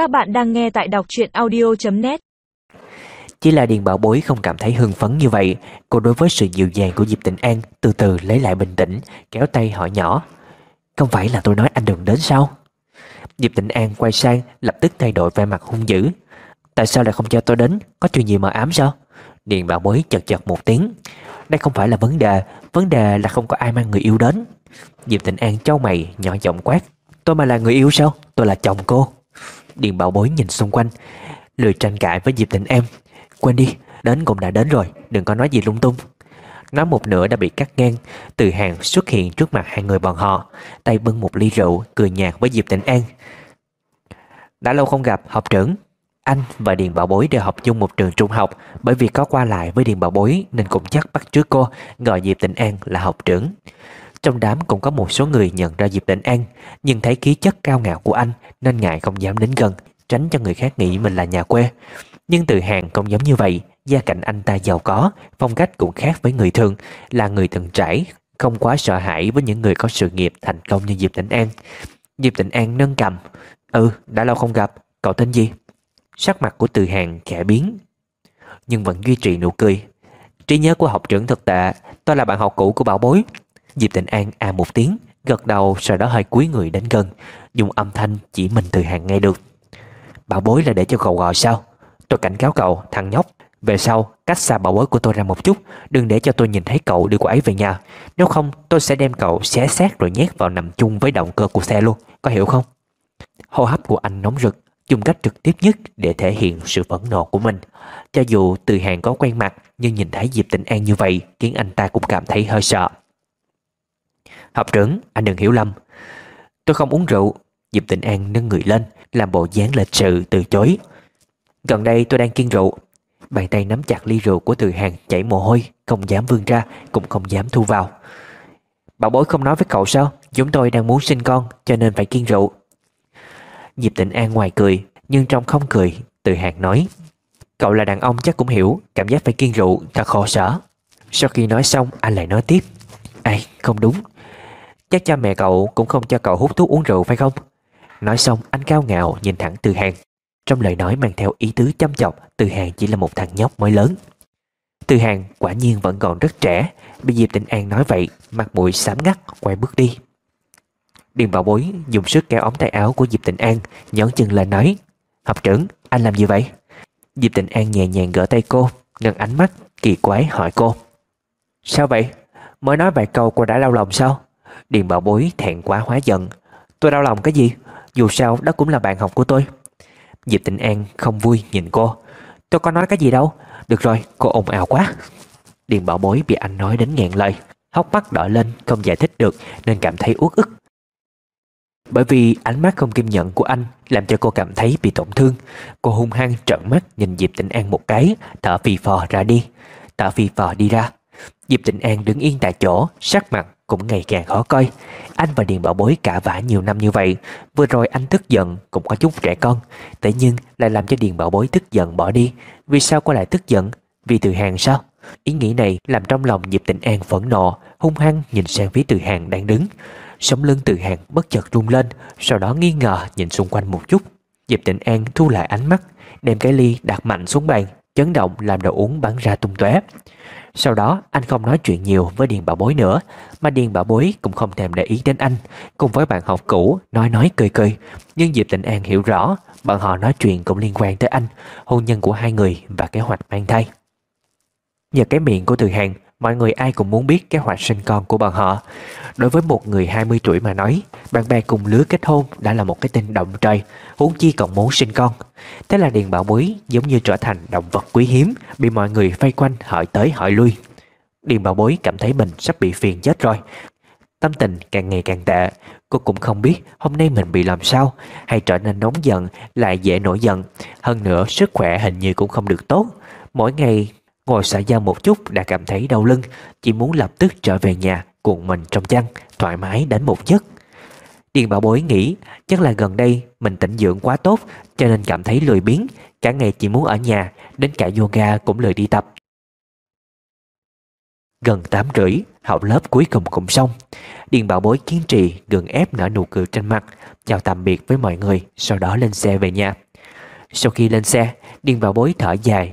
Các bạn đang nghe tại đọc truyện audio.net Chỉ là Điền Bảo Bối không cảm thấy hưng phấn như vậy. Cô đối với sự dịu dàng của Diệp Tịnh An, Từ từ lấy lại bình tĩnh, Kéo tay hỏi nhỏ. Không phải là tôi nói anh đừng đến sao? Diệp Tịnh An quay sang, Lập tức thay đổi vẻ mặt hung dữ. Tại sao lại không cho tôi đến? Có chuyện gì mà ám sao? Điền Bảo Bối chật chật một tiếng. Đây không phải là vấn đề Vấn đề là không có ai mang người yêu đến. Diệp Tịnh An trao mày, nhỏ giọng quát. Tôi mà là người yêu sao? Tôi là chồng cô. Điền Bảo Bối nhìn xung quanh. Lười tranh cãi với Diệp Tịnh Em. Quên đi, Đến cũng đã đến rồi, Đừng có nói gì lung tung. Nói một nửa đã bị cắt ngang. Từ hàng xuất hiện trước mặt hai người bọn họ. Tay bưng một ly rượu, Cười nhạt với Diệp Tịnh An Đã lâu không gặp, học trưởng. Anh và Điền Bảo Bối đều học chung một trường trung học. Bởi vì có qua lại với Điền Bảo Bối, Nên cũng chắc bắt trước cô, Gọi Diệp Tịnh An là học trưởng trong đám cũng có một số người nhận ra Diệp Tịnh An, Nhưng thấy khí chất cao ngạo của anh Nên ngại không dám đến gần, Tránh cho người khác nghĩ mình là nhà quê. Nhưng từ hàng không giống như vậy, Gia cảnh anh ta giàu có, Phong cách cũng khác với người thường, Là người từng trải, Không quá sợ hãi với những người có sự nghiệp thành công như Diệp Tịnh An. Diệp Tịnh An nâng cầm Ừ đã lâu không gặp, Cậu tên gì? Sắc mặt của từ hàng khẽ biến, Nhưng vẫn duy trì nụ cười. Trí nhớ của học trưởng thực tệ, Tôi là bạn học cũ của bảo bối. Diệp Tịnh An à một tiếng, Gật đầu, sau đó hơi cúi người đến gần. Dùng âm thanh chỉ mình từ hàng nghe được. Bảo bối là để cho cậu gọi sao? Tôi cảnh cáo cậu, thằng nhóc. Về sau, cách xa bảo bối của tôi ra một chút. Đừng để cho tôi nhìn thấy cậu đưa cô ấy về nhà. Nếu không, tôi sẽ đem cậu xé xác Rồi nhét vào nằm chung với động cơ của xe luôn. Có hiểu không? Hô hấp của anh nóng rực, Dùng cách trực tiếp nhất để thể hiện sự phẫn nộ của mình. Cho dù từ hàng có quen mặt, Nhưng nhìn thấy Diệp Tịnh An như vậy, Khiến anh ta cũng cảm thấy hơi sợ. Học trưởng, anh đừng hiểu lầm. Tôi không uống rượu. Diệp Tịnh An nâng người lên, làm bộ dáng lịch sự từ chối. Gần đây tôi đang kiêng rượu. Bàn tay nắm chặt ly rượu của từ hàng chảy mồ hôi, không dám vươn ra, cũng không dám thu vào. Bảo bối không nói với cậu sao? Chúng tôi đang muốn sinh con, cho nên phải kiêng rượu. Diệp Tịnh An ngoài cười, nhưng trong không cười, từ hàng nói. Cậu là đàn ông chắc cũng hiểu, cảm giác phải kiêng rượu thật khổ sở. Sau khi nói xong, anh lại nói tiếp. ai không đúng, Chắc cha mẹ cậu cũng không cho cậu hút thuốc uống rượu, phải không? Nói xong, anh cao ngạo nhìn thẳng Từ Hàng. Trong lời nói mang theo ý tứ chăm chọc, Từ Hàng chỉ là một thằng nhóc mới lớn. Từ Hàng quả nhiên vẫn còn rất trẻ. Bị Diệp Tịnh An nói vậy, Mặt mũi xám ngắt, quay bước đi. Điền bảo bối dùng sức kéo ống tay áo của Diệp Tịnh An, Nhón chân lên nói, Học trưởng, anh làm gì vậy? Diệp Tịnh An nhẹ nhàng gỡ tay cô Nâng ánh mắt kỳ quái hỏi cô, Sao vậy? Mới nói vài câu cô đã đau lòng sao? Điền bảo bối thẹn quá hóa giận. Tôi đau lòng cái gì? Dù sao, đó cũng là bạn học của tôi. Diệp Tịnh An không vui nhìn cô. Tôi có nói cái gì đâu. Được rồi, cô ồn ào quá. Điền bảo bối bị anh nói đến ngẹn lời. Hóc mắt đỏ lên, không giải thích được, Nên cảm thấy uất ức. Bởi vì ánh mắt không kiên nhận của anh Làm cho cô cảm thấy bị tổn thương. Cô hung hăng trợn mắt nhìn Diệp Tịnh An một cái, Thở phì phò ra đi. Thở phì phò đi ra. Diệp Tịnh An đứng yên tại chỗ, Sắc mặt cũng ngày càng khó coi. Anh và Điền Bảo Bối cả vả nhiều năm như vậy, vừa rồi anh tức giận cũng có chút trẻ con, thế nhưng lại làm cho Điền Bảo Bối tức giận bỏ đi. Vì sao cô lại tức giận? Vì Từ Hàng sao? Ý nghĩ này làm trong lòng Diệp Tịnh An phẫn nộ, hung hăng nhìn sang phía Từ Hàng đang đứng. Sống lưng Từ Hàng bất chợt rung lên, sau đó nghi ngờ nhìn xung quanh một chút. Diệp Tịnh An thu lại ánh mắt, đem cái ly đặt mạnh xuống bàn, chấn động làm đồ uống bắn ra tung tóe. Sau đó, anh không nói chuyện nhiều với Điền Bảo Bối nữa, Mà Điền Bảo Bối cũng không thèm để ý đến anh, Cùng với bạn học cũ, nói nói cười cười Nhưng Diệp Tịnh An hiểu rõ, Bọn họ nói chuyện cũng liên quan tới anh, Hôn nhân của hai người và kế hoạch mang thai Nhờ cái miệng của Từ Hàng Mọi người ai cũng muốn biết kế hoạch sinh con của bọn họ. Đối với một người 20 tuổi mà nói, Bạn bè cùng lứa kết hôn đã là một cái tin động trời, Huống chi còn muốn sinh con. Thế là Điền Bảo Bối giống như trở thành động vật quý hiếm, Bị mọi người vây quanh, hỏi tới, hỏi lui. Điền Bảo Bối cảm thấy mình sắp bị phiền chết rồi. Tâm tình càng ngày càng tệ, Cô cũng không biết hôm nay mình bị làm sao, Hay trở nên nóng giận, Lại dễ nổi giận. Hơn nữa, sức khỏe hình như cũng không được tốt. Mỗi ngày Ngồi xả dao một chút đã cảm thấy đau lưng Chỉ muốn lập tức trở về nhà Cuộn mình trong chăn Thoải mái đánh một giấc. Điền bảo bối nghĩ Chắc là gần đây mình tĩnh dưỡng quá tốt Cho nên cảm thấy lười biếng Cả ngày chỉ muốn ở nhà Đến cả yoga cũng lười đi tập. Gần 8 rưỡi Học lớp cuối cùng cũng xong. Điền bảo bối kiên trì gần ép nở nụ cười trên mặt Chào tạm biệt với mọi người Sau đó lên xe về nhà. Sau khi lên xe, Điền Bảo Bối thở dài.